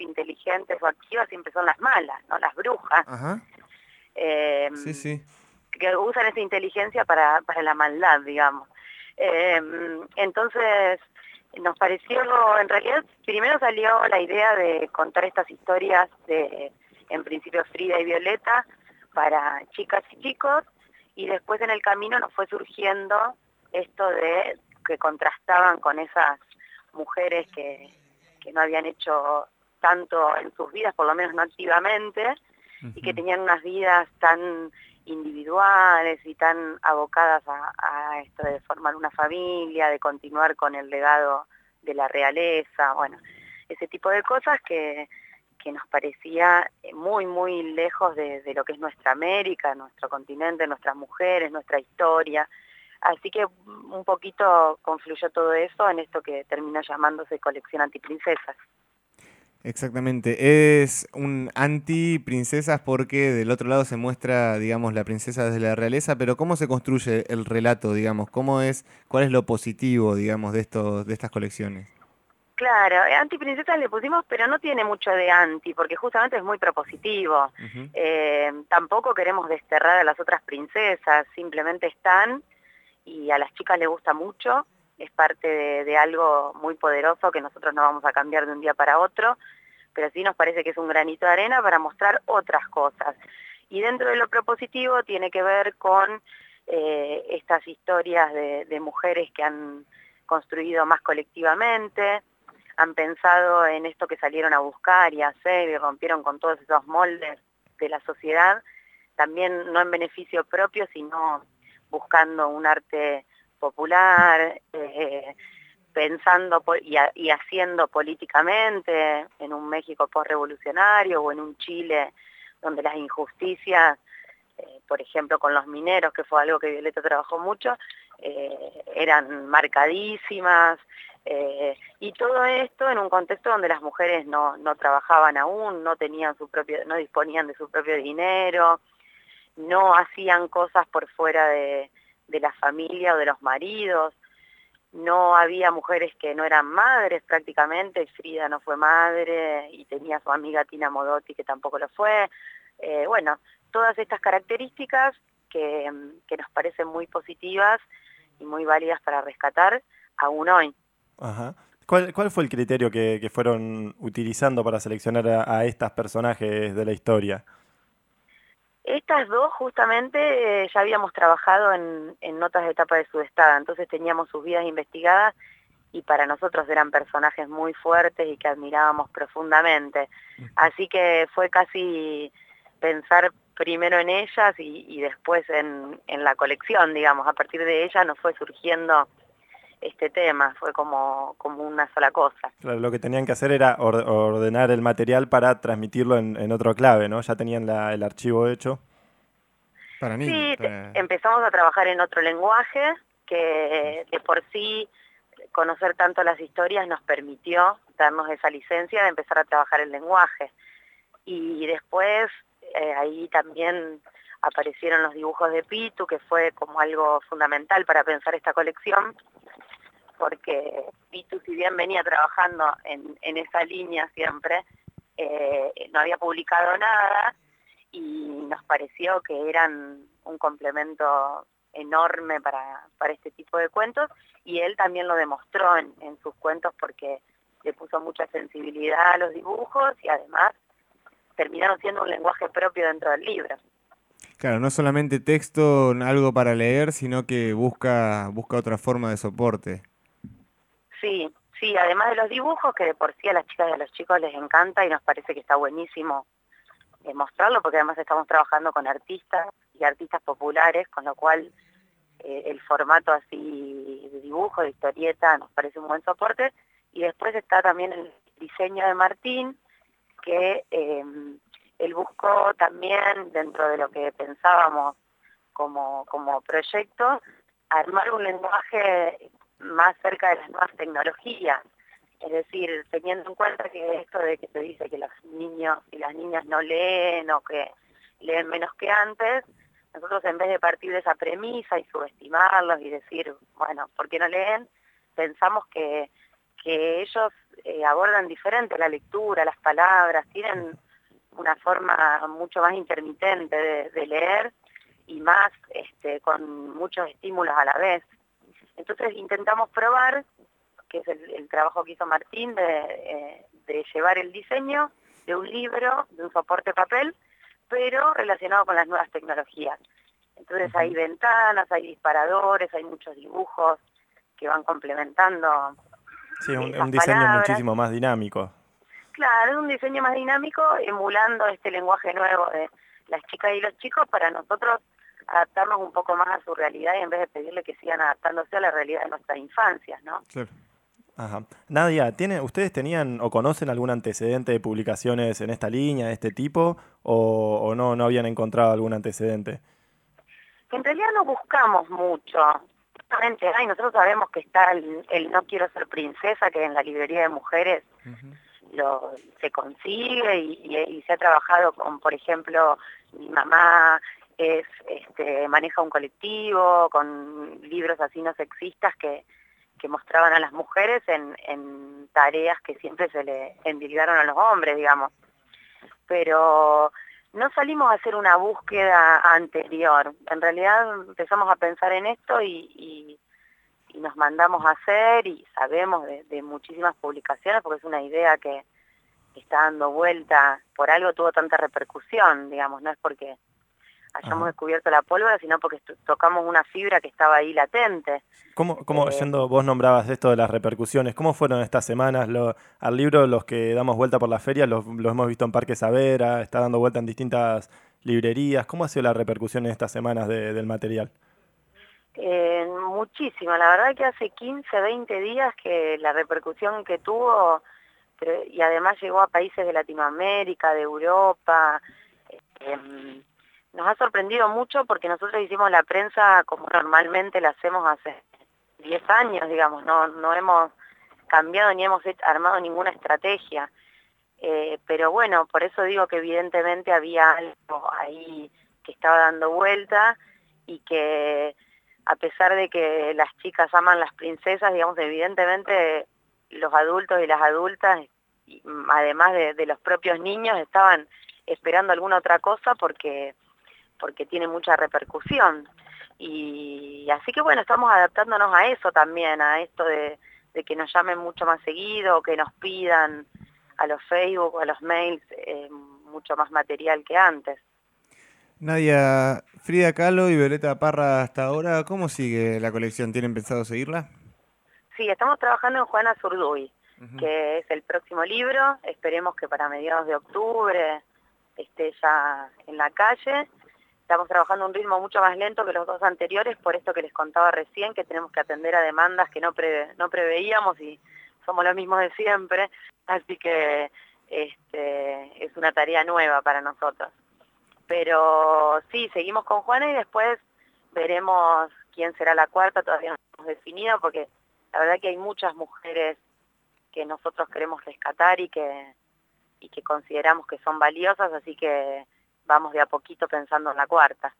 inteligentes o activas siempre son las malas, ¿no? Las brujas. Em, sí, sí. Que usan esa inteligencia para, para la maldad, digamos. Em, entonces, nos pareció, en realidad, primero salió la idea de contar estas historias de, en principio, Frida y Violeta, para chicas y chicos, y después en el camino nos fue surgiendo esto de que contrastaban con esas mujeres que, que no habían hecho tanto en sus vidas, por lo menos no activamente, y que tenían unas vidas tan individuales y tan abocadas a, esto de formar una familia, de continuar con el legado de la realeza, bueno, ese tipo de cosas que, que nos parecía muy, muy lejos de, de, lo que es nuestra América, nuestro continente, nuestras mujeres, nuestra historia. Así que un poquito confluyó todo eso en esto que termina llamándose colección antiprincesas. Exactamente, es un anti princesas porque del otro lado se muestra, digamos, la princesa desde la realeza, pero ¿cómo se construye el relato, digamos? ¿Cómo es, cuál es lo positivo, digamos, de estos, de estas colecciones? Claro, eh, anti princesas le pusimos, pero no tiene mucho de anti, porque justamente es muy propositivo. Eh, tampoco queremos desterrar a las otras princesas, simplemente están y a las chicas les gusta mucho es parte de, algo muy poderoso que nosotros no vamos a cambiar de un día para otro, pero sí nos parece que es un granito de arena para mostrar otras cosas. Y dentro de lo propositivo tiene que ver con eh, estas historias de, mujeres que han construido más colectivamente, han pensado en esto que salieron a buscar y hacer y rompieron con todos esos moldes de la sociedad, también no en beneficio propio, sino buscando un arte popular, eh, pensando y, haciendo políticamente en un México postrevolucionario o en un Chile donde las injusticias, eh, por ejemplo con los mineros, que fue algo que Violeta trabajó mucho, eh, eran marcadísimas, y todo esto en un contexto donde las mujeres no, no trabajaban aún, no tenían su propio, no disponían de su propio dinero, no hacían cosas por fuera de, de la familia o de los maridos. No había mujeres que no eran madres prácticamente, Frida no fue madre y tenía su amiga Tina Modotti que tampoco lo fue. Eh, bueno, todas estas características que, que, nos parecen muy positivas y muy válidas para rescatar aún hoy. Ajá. ¿Cuál, ¿Cuál, fue el criterio que, que fueron utilizando para seleccionar a, a estas personajes de la historia? Estas dos justamente eh, ya habíamos trabajado en, notas de etapa de Sudestada, entonces teníamos sus vidas investigadas y para nosotros eran personajes muy fuertes y que admirábamos profundamente. Así que fue casi pensar primero en ellas y, después en, la colección, digamos. A partir de ella nos fue surgiendo este tema, fue como, como una sola cosa. Claro, lo que tenían que hacer era ordenar el material para transmitirlo en, otro clave, ¿no? Ya tenían el archivo hecho. Para mí, sí, empezamos a trabajar en otro lenguaje que de por sí conocer tanto las historias nos permitió darnos esa licencia de empezar a trabajar el lenguaje. Y después eh, ahí también aparecieron los dibujos de Pitu, que fue como algo fundamental para pensar esta colección, porque Pitu, si bien venía trabajando en, esa línea siempre, eh, no había publicado nada y nos pareció que eran un complemento enorme para, para este tipo de cuentos y él también lo demostró en, en sus cuentos porque le puso mucha sensibilidad a los dibujos y además terminaron siendo un lenguaje propio dentro del libro. Claro, no solamente texto, algo para leer, sino que busca, busca otra forma de soporte. Sí, sí, además de los dibujos, que de por sí a las chicas y a los chicos les encanta y nos parece que está buenísimo eh, mostrarlo, porque además estamos trabajando con artistas y artistas populares, con lo cual eh, el formato así de dibujo, de historieta, nos parece un buen soporte. Y después está también el diseño de Martín, que eh, él buscó también, dentro de lo que pensábamos como, como proyecto, armar un lenguaje más cerca de las nuevas tecnologías. Es decir, teniendo en cuenta que esto de que se dice que los niños y las niñas no leen o que leen menos que antes, nosotros en vez de partir de esa premisa y subestimarlos y decir, bueno, ¿por qué no leen? Pensamos que, que ellos eh, abordan diferente la lectura, las palabras, tienen una forma mucho más intermitente de, leer y más este, con muchos estímulos a la vez. Entonces intentamos probar, que es el, trabajo que hizo Martín, de, eh, de llevar el diseño de un libro, de un soporte papel, pero relacionado con las nuevas tecnologías. Entonces hay ventanas, hay disparadores, hay muchos dibujos que van complementando. Sí, un, un diseño muchísimo más dinámico. Claro, es un diseño más dinámico, emulando este lenguaje nuevo de las chicas y los chicos para nosotros adaptarnos un poco más a su realidad y en vez de pedirle que sigan adaptándose a la realidad de nuestras infancias, ¿no? Claro. Ajá. Nadia, ¿tiene, ¿ustedes tenían o conocen algún antecedente de publicaciones en esta línea, de este tipo, o, no, no habían encontrado algún antecedente? En realidad no buscamos mucho. Ay, nosotros sabemos que está el, No quiero ser princesa, que en la librería de mujeres lo, se consigue y, se ha trabajado con, por ejemplo, mi mamá es, este, maneja un colectivo con libros así no sexistas que, que mostraban a las mujeres en, en tareas que siempre se le endilgaron a los hombres, digamos. Pero no salimos a hacer una búsqueda anterior. En realidad empezamos a pensar en esto y, y, nos mandamos a hacer y sabemos de, muchísimas publicaciones porque es una idea que está dando vuelta, por algo tuvo tanta repercusión, digamos, no es porque hayamos descubierto la pólvora, sino porque tocamos una fibra que estaba ahí latente. ¿Cómo, cómo eh, yendo, vos nombrabas esto de las repercusiones, cómo fueron estas semanas? Lo, al libro, los que damos vuelta por la feria, los, hemos visto en Parque Savera, está dando vuelta en distintas librerías. ¿Cómo ha sido la repercusión en estas semanas del material? Eh, muchísimo, la verdad que hace 15, 20 días que la repercusión que tuvo, y además llegó a países de Latinoamérica, de Europa, eh, nos ha sorprendido mucho porque nosotros hicimos la prensa como normalmente la hacemos hace 10 años, digamos, no, no hemos cambiado ni hemos armado ninguna estrategia. Eh, pero bueno, por eso digo que evidentemente había algo ahí que estaba dando vuelta y que a pesar de que las chicas aman las princesas, digamos, evidentemente los adultos y las adultas, además de, de los propios niños, estaban esperando alguna otra cosa porque porque tiene mucha repercusión. Y así que bueno, estamos adaptándonos a eso también, a esto de, que nos llamen mucho más seguido, que nos pidan a los Facebook, a los mails, eh, mucho más material que antes. Nadia, Frida Kahlo y Violeta Parra hasta ahora, ¿cómo sigue la colección? ¿Tienen pensado seguirla? Sí, estamos trabajando en Juana Zurduy, que es el próximo libro, esperemos que para mediados de octubre esté ya en la calle Estamos trabajando un ritmo mucho más lento que los dos anteriores, por esto que les contaba recién, que tenemos que atender a demandas que no, no preveíamos y somos los mismos de siempre, así que este, es una tarea nueva para nosotros. Pero sí, seguimos con Juana y después veremos quién será la cuarta, todavía no hemos definido, porque la verdad que hay muchas mujeres que nosotros queremos rescatar y que, y que consideramos que son valiosas, así que vamos de a poquito pensando en la cuarta.